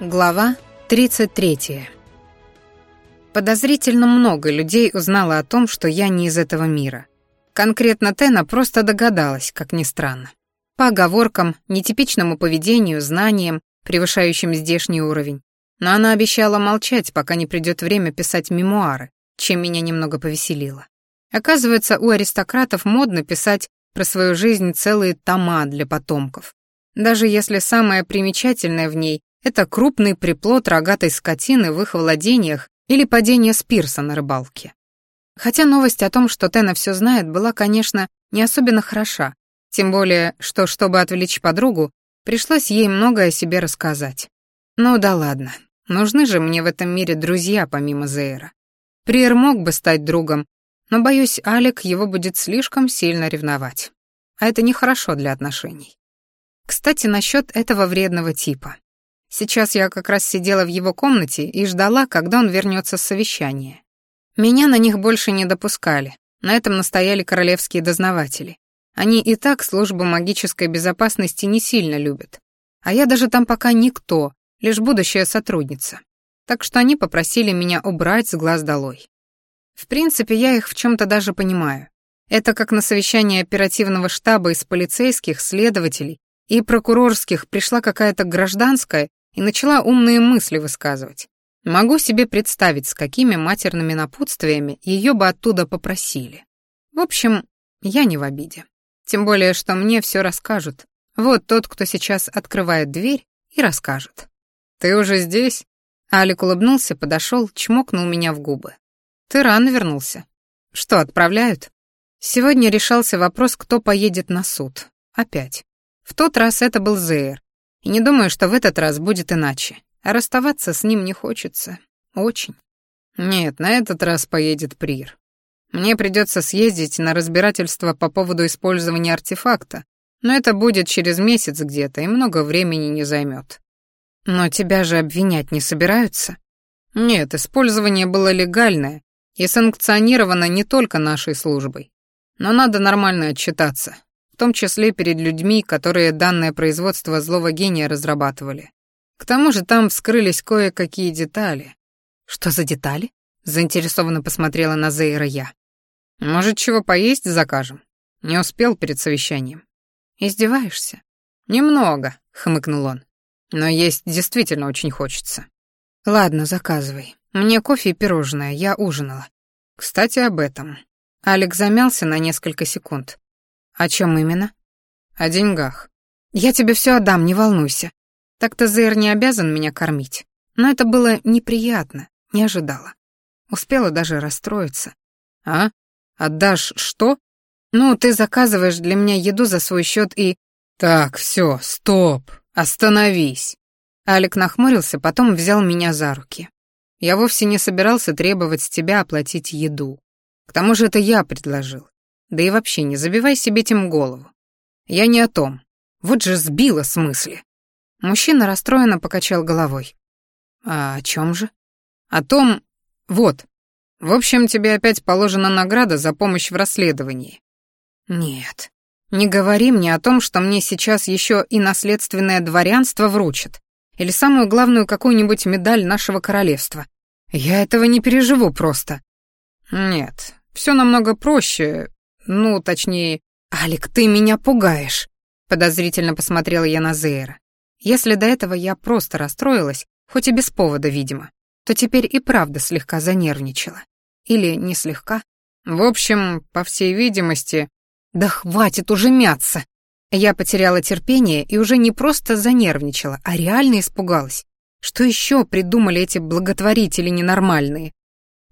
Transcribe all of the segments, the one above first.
Глава 33. Подозрительно много людей узнало о том, что я не из этого мира. Конкретно Тена просто догадалась, как ни странно. По оговоркам, нетипичному поведению, знаниям, превышающим здешний уровень. Но она обещала молчать, пока не придет время писать мемуары, чем меня немного повеселило. Оказывается, у аристократов модно писать про свою жизнь целые тома для потомков. Даже если самое примечательное в ней это крупный приплод рогатой скотины в их владениях или падение с пирса на рыбалке. Хотя новость о том, что Тена все знает, была, конечно, не особенно хороша, тем более, что, чтобы отвлечь подругу, пришлось ей многое о себе рассказать. Ну да ладно, нужны же мне в этом мире друзья помимо Зейра. Приер мог бы стать другом, но, боюсь, Алик его будет слишком сильно ревновать. А это нехорошо для отношений. Кстати, насчет этого вредного типа. Сейчас я как раз сидела в его комнате и ждала, когда он вернется с совещания. Меня на них больше не допускали. На этом настояли королевские дознаватели. Они и так службу магической безопасности не сильно любят. А я даже там пока никто, лишь будущая сотрудница. Так что они попросили меня убрать с глаз долой. В принципе, я их в чем то даже понимаю. Это как на совещание оперативного штаба из полицейских, следователей и прокурорских пришла какая-то гражданская и начала умные мысли высказывать. Могу себе представить, с какими матерными напутствиями ее бы оттуда попросили. В общем, я не в обиде. Тем более, что мне все расскажут. Вот тот, кто сейчас открывает дверь и расскажет. «Ты уже здесь?» Алик улыбнулся, подошел, чмокнул меня в губы. «Ты рано вернулся. Что, отправляют?» Сегодня решался вопрос, кто поедет на суд. Опять. В тот раз это был Зейр, и не думаю, что в этот раз будет иначе. А расставаться с ним не хочется. Очень. Нет, на этот раз поедет Прир. Мне придется съездить на разбирательство по поводу использования артефакта, но это будет через месяц где-то и много времени не займет. Но тебя же обвинять не собираются? Нет, использование было легальное и санкционировано не только нашей службой. Но надо нормально отчитаться том числе перед людьми, которые данное производство злого гения разрабатывали. К тому же там вскрылись кое-какие детали. Что за детали? Заинтересованно посмотрела на Зейра я. Может, чего поесть закажем? Не успел перед совещанием. Издеваешься? Немного, хмыкнул он. Но есть действительно очень хочется. Ладно, заказывай. Мне кофе и пирожное, я ужинала. Кстати, об этом. Алекс замялся на несколько секунд. «О чем именно?» «О деньгах». «Я тебе все отдам, не волнуйся. Так-то Зейр не обязан меня кормить. Но это было неприятно, не ожидала. Успела даже расстроиться. «А? Отдашь что?» «Ну, ты заказываешь для меня еду за свой счет и...» «Так, все, стоп, остановись!» Алик нахмурился, потом взял меня за руки. «Я вовсе не собирался требовать с тебя оплатить еду. К тому же это я предложил. Да и вообще не забивай себе этим голову. Я не о том. Вот же сбила с мысли. Мужчина расстроенно покачал головой. А о чем же? О том... Вот. В общем, тебе опять положена награда за помощь в расследовании. Нет. Не говори мне о том, что мне сейчас еще и наследственное дворянство вручат. Или самую главную какую-нибудь медаль нашего королевства. Я этого не переживу просто. Нет, все намного проще, ну, точнее... «Алик, ты меня пугаешь!» Подозрительно посмотрела я на Зейра. Если до этого я просто расстроилась, хоть и без повода, видимо, то теперь и правда слегка занервничала. Или не слегка. В общем, по всей видимости... Да хватит уже мяться! Я потеряла терпение и уже не просто занервничала, а реально испугалась. Что еще придумали эти благотворители ненормальные?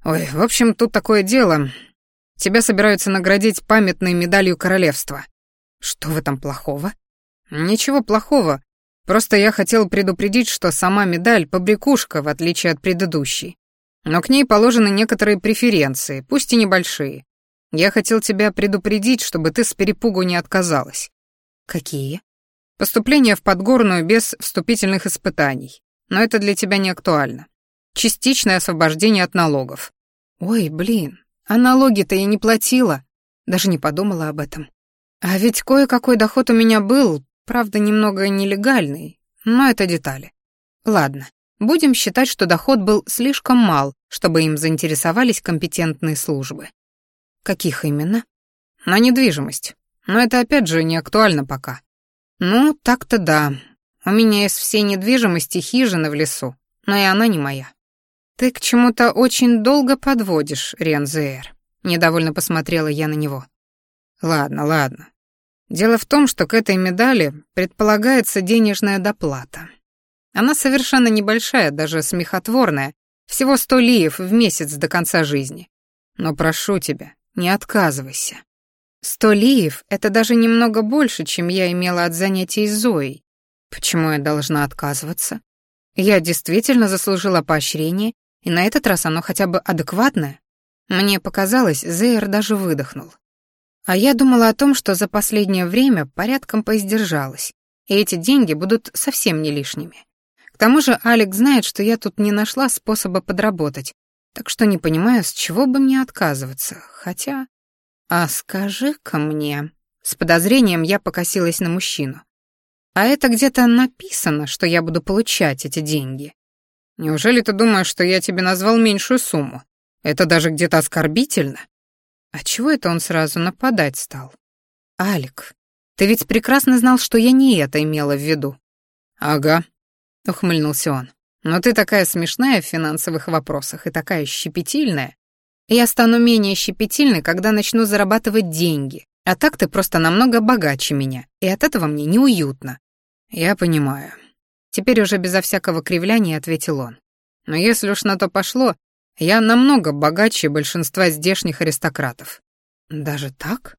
Ой, в общем, тут такое дело. Тебя собираются наградить памятной медалью королевства. Что в этом плохого? Ничего плохого. Просто я хотел предупредить, что сама медаль — побрякушка, в отличие от предыдущей. Но к ней положены некоторые преференции, пусть и небольшие. Я хотел тебя предупредить, чтобы ты с перепугу не отказалась. Какие? Поступление в Подгорную без вступительных испытаний. Но это для тебя не актуально. Частичное освобождение от налогов. Ой, блин, а налоги-то я не платила, даже не подумала об этом. А ведь кое-какой доход у меня был, правда, немного нелегальный, но это детали. Ладно, будем считать, что доход был слишком мал, чтобы им заинтересовались компетентные службы. Каких именно? На недвижимость. Но это опять же не актуально пока. Ну, так-то да. У меня из всей недвижимости хижина в лесу, но и она не моя. Ты к чему-то очень долго подводишь, Рензеэр. Недовольно посмотрела я на него. Ладно, ладно. Дело в том, что к этой медали предполагается денежная доплата. Она совершенно небольшая, даже смехотворная, всего сто лиев в месяц до конца жизни. Но прошу тебя, не отказывайся. Сто лиев — это даже немного больше, чем я имела от занятий с Зоей. Почему я должна отказываться? Я действительно заслужила поощрение, и на этот раз оно хотя бы адекватное. Мне показалось, Зейр даже выдохнул. А я думала о том, что за последнее время порядком поиздержалась, и эти деньги будут совсем не лишними. К тому же Алекс знает, что я тут не нашла способа подработать, так что не понимаю, с чего бы мне отказываться, хотя... «А скажи-ка мне...» С подозрением я покосилась на мужчину. «А это где-то написано, что я буду получать эти деньги?» «Неужели ты думаешь, что я тебе назвал меньшую сумму? Это даже где-то оскорбительно?» А чего это он сразу нападать стал? «Алик, ты ведь прекрасно знал, что я не это имела в виду». «Ага», — ухмыльнулся он. «Но ты такая смешная в финансовых вопросах и такая щепетильная. Я стану менее щепетильной, когда начну зарабатывать деньги. А так ты просто намного богаче меня, и от этого мне неуютно. Я понимаю. Теперь уже безо всякого кривляния ответил он. Но если уж на то пошло, я намного богаче большинства здешних аристократов. Даже так?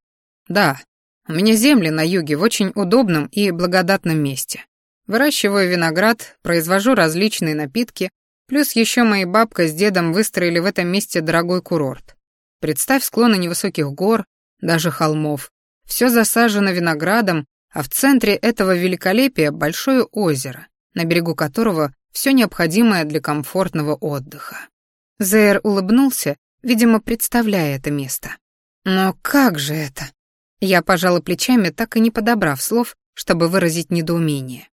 Да. У меня земли на юге в очень удобном и благодатном месте. Выращиваю виноград, произвожу различные напитки, Плюс еще мои бабка с дедом выстроили в этом месте дорогой курорт. Представь склоны невысоких гор, даже холмов. Все засажено виноградом, а в центре этого великолепия большое озеро, на берегу которого все необходимое для комфортного отдыха. Зейр улыбнулся, видимо, представляя это место. «Но как же это?» Я пожала плечами, так и не подобрав слов, чтобы выразить недоумение.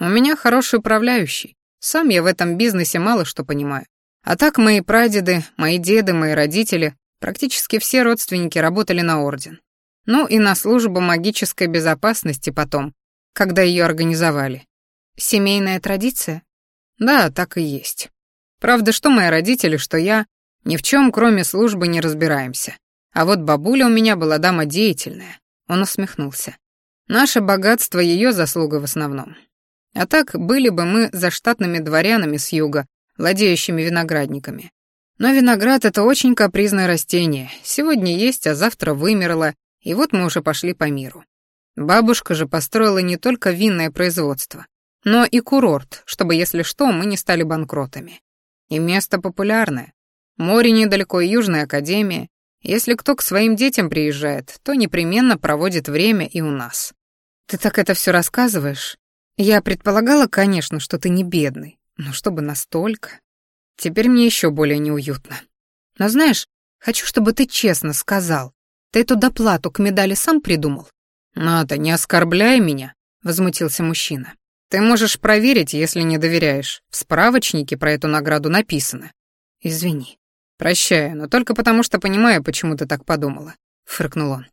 «У меня хороший управляющий, сам я в этом бизнесе мало что понимаю. А так мои прадеды, мои деды, мои родители, практически все родственники работали на орден. Ну и на службу магической безопасности потом, когда ее организовали. Семейная традиция? Да, так и есть. Правда, что мои родители, что я, ни в чем, кроме службы, не разбираемся. А вот бабуля у меня была дама деятельная. Он усмехнулся. Наше богатство — ее заслуга в основном. А так были бы мы заштатными дворянами с юга, владеющими виноградниками. Но виноград — это очень капризное растение. Сегодня есть, а завтра вымерло, и вот мы уже пошли по миру. Бабушка же построила не только винное производство, но и курорт, чтобы, если что, мы не стали банкротами. И место популярное. Море недалеко и Южная Академия. Если кто к своим детям приезжает, то непременно проводит время и у нас. Ты так это все рассказываешь, я предполагала, конечно, что ты не бедный, но чтобы настолько. Теперь мне еще более неуютно. Но знаешь, хочу, чтобы ты честно сказал. Ты эту доплату к медали сам придумал? Надо, не оскорбляй меня, возмутился мужчина. Ты можешь проверить, если не доверяешь. В справочнике про эту награду написано. Извини. Прощаю, но только потому, что понимаю, почему ты так подумала, фыркнул он.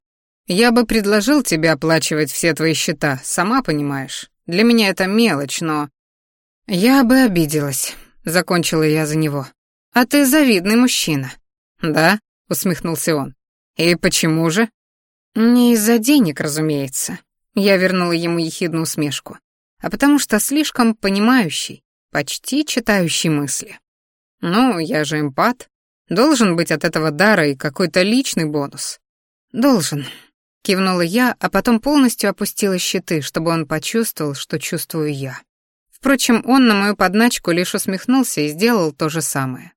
Я бы предложил тебе оплачивать все твои счета, сама понимаешь. Для меня это мелочь, но... Я бы обиделась, закончила я за него. А ты завидный мужчина. Да, усмехнулся он. И почему же? Не из-за денег, разумеется. Я вернула ему ехидную усмешку. А потому что слишком понимающий, почти читающий мысли. Ну, я же эмпат. Должен быть от этого дара и какой-то личный бонус. Должен, Кивнула я, а потом полностью опустила щиты, чтобы он почувствовал, что чувствую я. Впрочем, он на мою подначку лишь усмехнулся и сделал то же самое.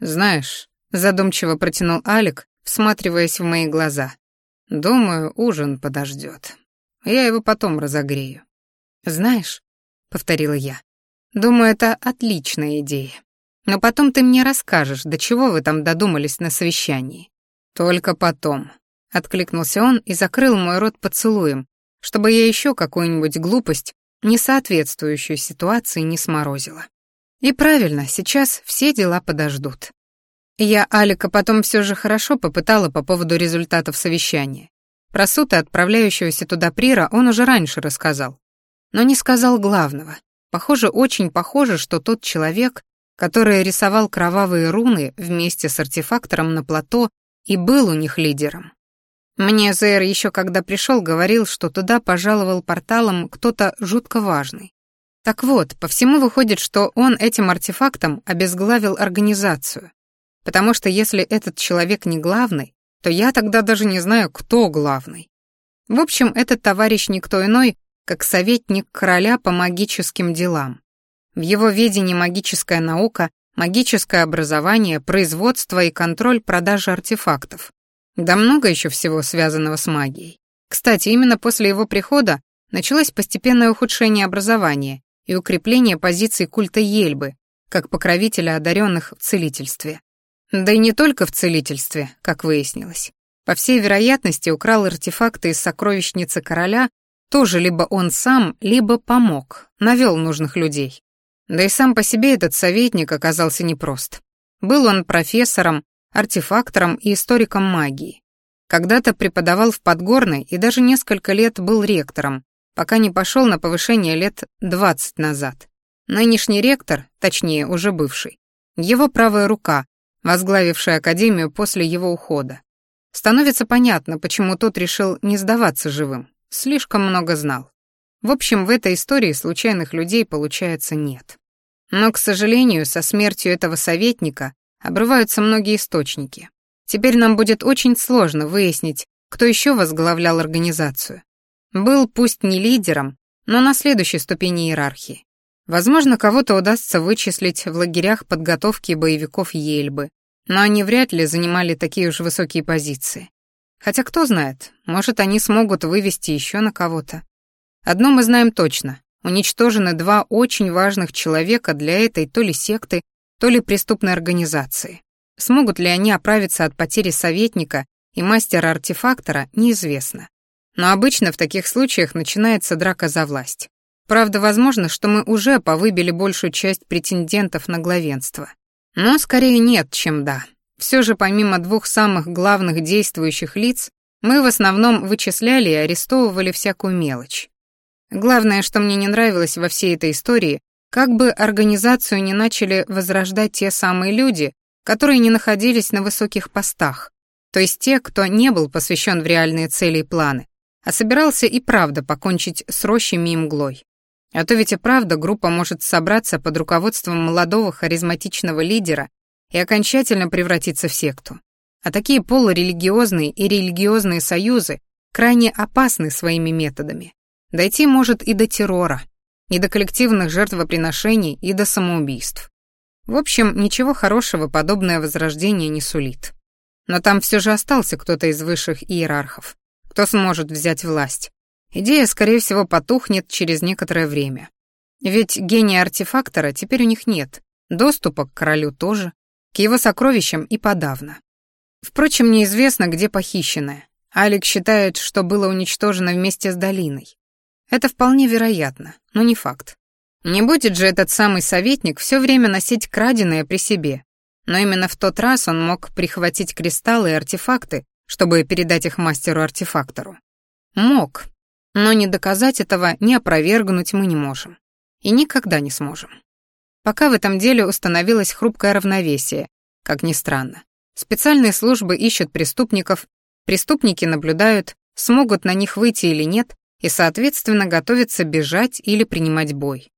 «Знаешь», — задумчиво протянул Алик, всматриваясь в мои глаза. «Думаю, ужин подождет. Я его потом разогрею». «Знаешь», — повторила я, — «думаю, это отличная идея. Но потом ты мне расскажешь, до чего вы там додумались на совещании». «Только потом», Откликнулся он и закрыл мой рот поцелуем, чтобы я еще какую-нибудь глупость не соответствующую ситуации, не сморозила. И правильно, сейчас все дела подождут. Я Алика потом все же хорошо попытала по поводу результатов совещания. Про суд и отправляющегося туда Прира он уже раньше рассказал. Но не сказал главного. Похоже, очень похоже, что тот человек, который рисовал кровавые руны вместе с артефактором на плато, и был у них лидером. Мне Зейр еще когда пришел, говорил, что туда пожаловал порталом кто-то жутко важный. Так вот, по всему выходит, что он этим артефактом обезглавил организацию. Потому что если этот человек не главный, то я тогда даже не знаю, кто главный. В общем, этот товарищ никто иной, как советник короля по магическим делам. В его ведении магическая наука, магическое образование, производство и контроль продажи артефактов. Да много еще всего связанного с магией. Кстати, именно после его прихода началось постепенное ухудшение образования и укрепление позиций культа Ельбы, как покровителя одаренных в целительстве. Да и не только в целительстве, как выяснилось. По всей вероятности, украл артефакты из сокровищницы короля тоже либо он сам, либо помог, навел нужных людей. Да и сам по себе этот советник оказался непрост. Был он профессором, артефактором и историком магии. Когда-то преподавал в Подгорной и даже несколько лет был ректором, пока не пошел на повышение лет 20 назад. Нынешний ректор, точнее, уже бывший, его правая рука, возглавивший Академию после его ухода. Становится понятно, почему тот решил не сдаваться живым. Слишком много знал. В общем, в этой истории случайных людей, получается, нет. Но, к сожалению, со смертью этого советника обрываются многие источники. Теперь нам будет очень сложно выяснить, кто еще возглавлял организацию. Был пусть не лидером, но на следующей ступени иерархии. Возможно, кого-то удастся вычислить в лагерях подготовки боевиков Ельбы, но они вряд ли занимали такие уж высокие позиции. Хотя кто знает, может, они смогут вывести еще на кого-то. Одно мы знаем точно. Уничтожены два очень важных человека для этой то ли секты, то ли преступной организации. Смогут ли они оправиться от потери советника и мастера-артефактора, неизвестно. Но обычно в таких случаях начинается драка за власть. Правда, возможно, что мы уже повыбили большую часть претендентов на главенство. Но скорее нет, чем да. Все же помимо двух самых главных действующих лиц, мы в основном вычисляли и арестовывали всякую мелочь. Главное, что мне не нравилось во всей этой истории, как бы организацию не начали возрождать те самые люди, которые не находились на высоких постах, то есть те, кто не был посвящен в реальные цели и планы, а собирался и правда покончить с рощами и мглой. А то ведь и правда группа может собраться под руководством молодого харизматичного лидера и окончательно превратиться в секту. А такие полурелигиозные и религиозные союзы крайне опасны своими методами. Дойти может и до террора, и до коллективных жертвоприношений, и до самоубийств. В общем, ничего хорошего подобное возрождение не сулит. Но там все же остался кто-то из высших иерархов, кто сможет взять власть. Идея, скорее всего, потухнет через некоторое время. Ведь гения артефактора теперь у них нет, доступа к королю тоже, к его сокровищам и подавно. Впрочем, неизвестно, где похищенное. Алик считает, что было уничтожено вместе с долиной. Это вполне вероятно, но не факт. Не будет же этот самый советник все время носить краденое при себе. Но именно в тот раз он мог прихватить кристаллы и артефакты, чтобы передать их мастеру-артефактору. Мог, но не доказать этого, не опровергнуть мы не можем. И никогда не сможем. Пока в этом деле установилось хрупкое равновесие, как ни странно. Специальные службы ищут преступников, преступники наблюдают, смогут на них выйти или нет, и, соответственно, готовятся бежать или принимать бой.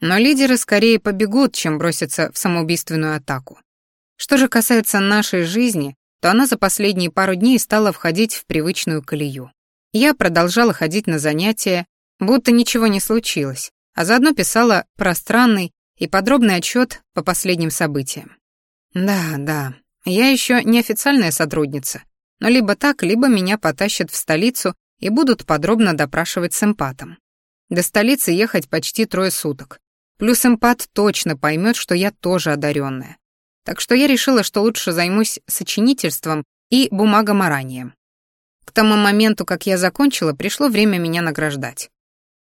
Но лидеры скорее побегут, чем бросятся в самоубийственную атаку. Что же касается нашей жизни, то она за последние пару дней стала входить в привычную колею. Я продолжала ходить на занятия, будто ничего не случилось, а заодно писала пространный и подробный отчет по последним событиям. Да, да, я еще не официальная сотрудница, но либо так, либо меня потащат в столицу и будут подробно допрашивать с эмпатом. До столицы ехать почти трое суток. Плюс эмпат точно поймет, что я тоже одаренная. Так что я решила, что лучше займусь сочинительством и бумагоморанием. К тому моменту, как я закончила, пришло время меня награждать.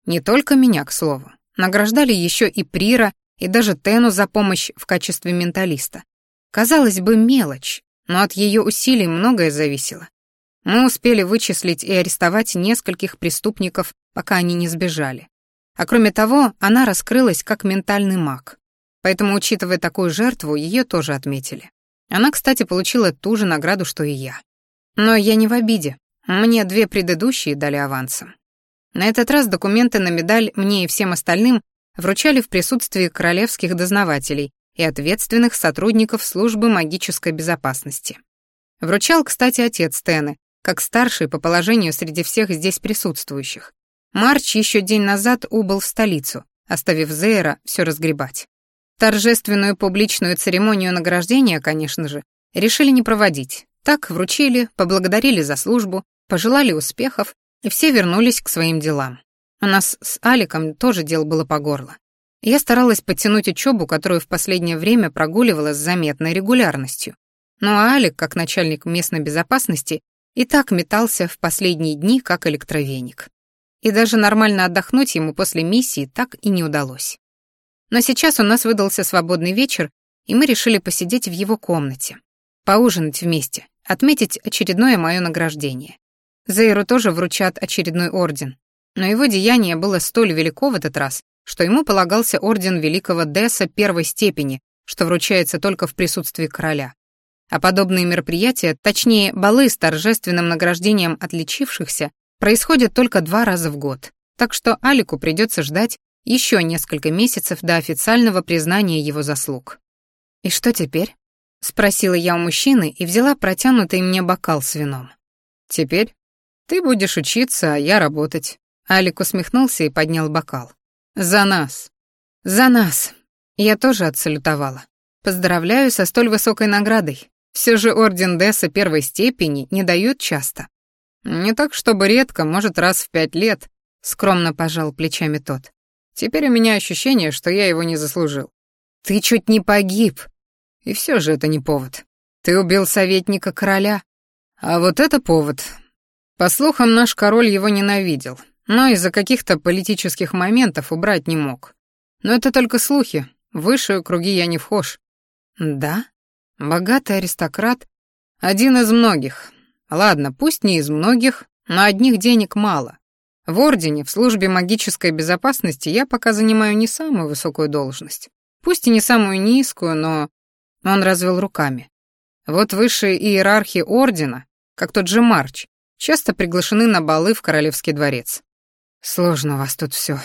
Не только меня, к слову. Награждали еще и Прира, и даже Тену за помощь в качестве менталиста. Казалось бы, мелочь, но от ее усилий многое зависело. Мы успели вычислить и арестовать нескольких преступников, пока они не сбежали. А кроме того, она раскрылась как ментальный маг. Поэтому, учитывая такую жертву, ее тоже отметили. Она, кстати, получила ту же награду, что и я. Но я не в обиде. Мне две предыдущие дали авансом. На этот раз документы на медаль мне и всем остальным вручали в присутствии королевских дознавателей и ответственных сотрудников службы магической безопасности. Вручал, кстати, отец Тены, как старший по положению среди всех здесь присутствующих. Марч еще день назад убыл в столицу, оставив Зейра все разгребать. Торжественную публичную церемонию награждения, конечно же, решили не проводить. Так вручили, поблагодарили за службу, пожелали успехов, и все вернулись к своим делам. У нас с Аликом тоже дел было по горло. Я старалась подтянуть учебу, которую в последнее время прогуливала с заметной регулярностью. Но Алик, как начальник местной безопасности, и так метался в последние дни, как электровеник. И даже нормально отдохнуть ему после миссии так и не удалось. Но сейчас у нас выдался свободный вечер, и мы решили посидеть в его комнате, поужинать вместе, отметить очередное мое награждение. Зейру тоже вручат очередной орден, но его деяние было столь велико в этот раз, что ему полагался орден великого Десса первой степени, что вручается только в присутствии короля. А подобные мероприятия, точнее, балы с торжественным награждением отличившихся, происходят только два раза в год, так что Алику придется ждать еще несколько месяцев до официального признания его заслуг. «И что теперь?» — спросила я у мужчины и взяла протянутый мне бокал с вином. «Теперь ты будешь учиться, а я работать». Алик усмехнулся и поднял бокал. «За нас!» «За нас!» Я тоже отсалютовала. «Поздравляю со столь высокой наградой. Все же орден Десса первой степени не дают часто». «Не так, чтобы редко, может, раз в пять лет», — скромно пожал плечами тот. «Теперь у меня ощущение, что я его не заслужил». «Ты чуть не погиб». «И все же это не повод. Ты убил советника короля». «А вот это повод. По слухам, наш король его ненавидел, но из-за каких-то политических моментов убрать не мог. Но это только слухи, в высшие круги я не вхож. Да? Богатый аристократ? Один из многих. Ладно, пусть не из многих, но одних денег мало. В Ордене, в службе магической безопасности я пока занимаю не самую высокую должность. Пусть и не самую низкую, но... Он развел руками. Вот высшие иерархи Ордена, как тот же Марч, часто приглашены на балы в Королевский дворец. Сложно у вас тут все.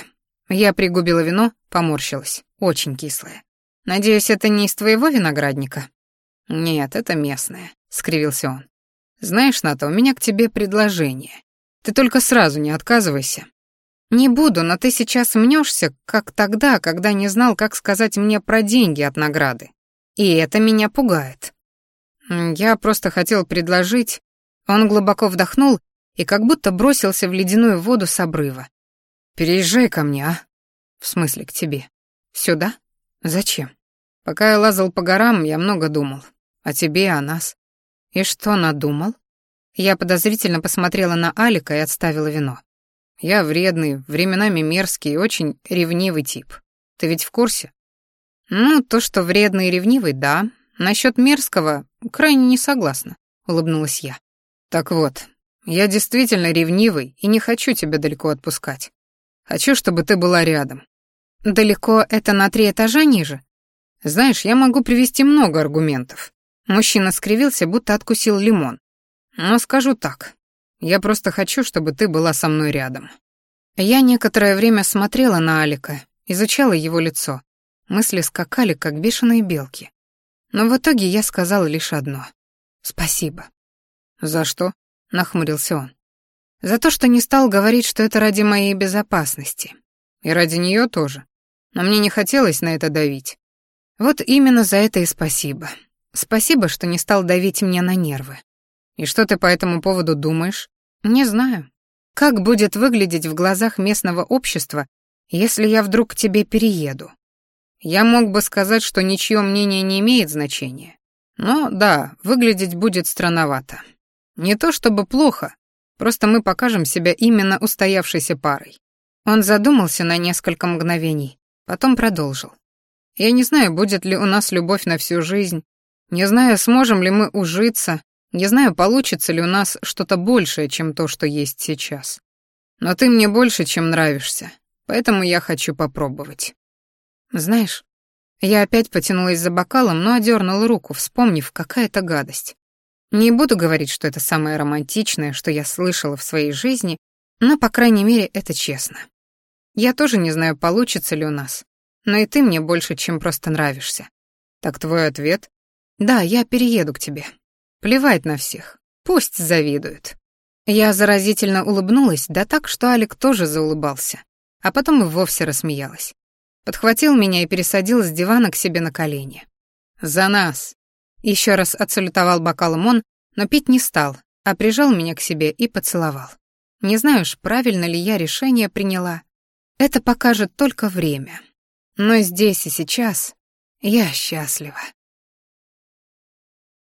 Я пригубила вино, поморщилась. Очень кислое. Надеюсь, это не из твоего виноградника? Нет, это местное, скривился он. Знаешь, Ната, у меня к тебе предложение. Ты только сразу не отказывайся. Не буду, но ты сейчас мнешься, как тогда, когда не знал, как сказать мне про деньги от награды. И это меня пугает. Я просто хотел предложить... Он глубоко вдохнул и как будто бросился в ледяную воду с обрыва. «Переезжай ко мне, а?» «В смысле, к тебе?» «Сюда? Зачем?» «Пока я лазал по горам, я много думал. О тебе и о нас». «И что надумал?» Я подозрительно посмотрела на Алика и отставила вино. «Я вредный, временами мерзкий и очень ревнивый тип. Ты ведь в курсе?» «Ну, то, что вредный и ревнивый, да. Насчет мерзкого крайне не согласна», — улыбнулась я. «Так вот, я действительно ревнивый и не хочу тебя далеко отпускать. Хочу, чтобы ты была рядом. Далеко это на три этажа ниже? Знаешь, я могу привести много аргументов. Мужчина скривился, будто откусил лимон. Но скажу так. Я просто хочу, чтобы ты была со мной рядом. Я некоторое время смотрела на Алика, изучала его лицо. Мысли скакали, как бешеные белки. Но в итоге я сказала лишь одно. «Спасибо». «За что?» — нахмурился он. «За то, что не стал говорить, что это ради моей безопасности. И ради нее тоже. Но мне не хотелось на это давить. Вот именно за это и спасибо. Спасибо, что не стал давить мне на нервы. И что ты по этому поводу думаешь? Не знаю. Как будет выглядеть в глазах местного общества, если я вдруг к тебе перееду? Я мог бы сказать, что ничье мнение не имеет значения. Но да, выглядеть будет странновато. Не то чтобы плохо, просто мы покажем себя именно устоявшейся парой. Он задумался на несколько мгновений, потом продолжил. «Я не знаю, будет ли у нас любовь на всю жизнь, не знаю, сможем ли мы ужиться, не знаю, получится ли у нас что-то большее, чем то, что есть сейчас. Но ты мне больше, чем нравишься, поэтому я хочу попробовать». «Знаешь, я опять потянулась за бокалом, но одернула руку, вспомнив, какая это гадость. Не буду говорить, что это самое романтичное, что я слышала в своей жизни, но, по крайней мере, это честно. Я тоже не знаю, получится ли у нас, но и ты мне больше, чем просто нравишься. Так твой ответ? Да, я перееду к тебе. Плевать на всех. Пусть завидуют. Я заразительно улыбнулась, да так, что Алик тоже заулыбался, а потом и вовсе рассмеялась. Подхватил меня и пересадил с дивана к себе на колени. «За нас!» Еще раз отсалютовал бокалом он, но пить не стал, а прижал меня к себе и поцеловал. Не знаю уж, правильно ли я решение приняла. Это покажет только время. Но здесь и сейчас я счастлива.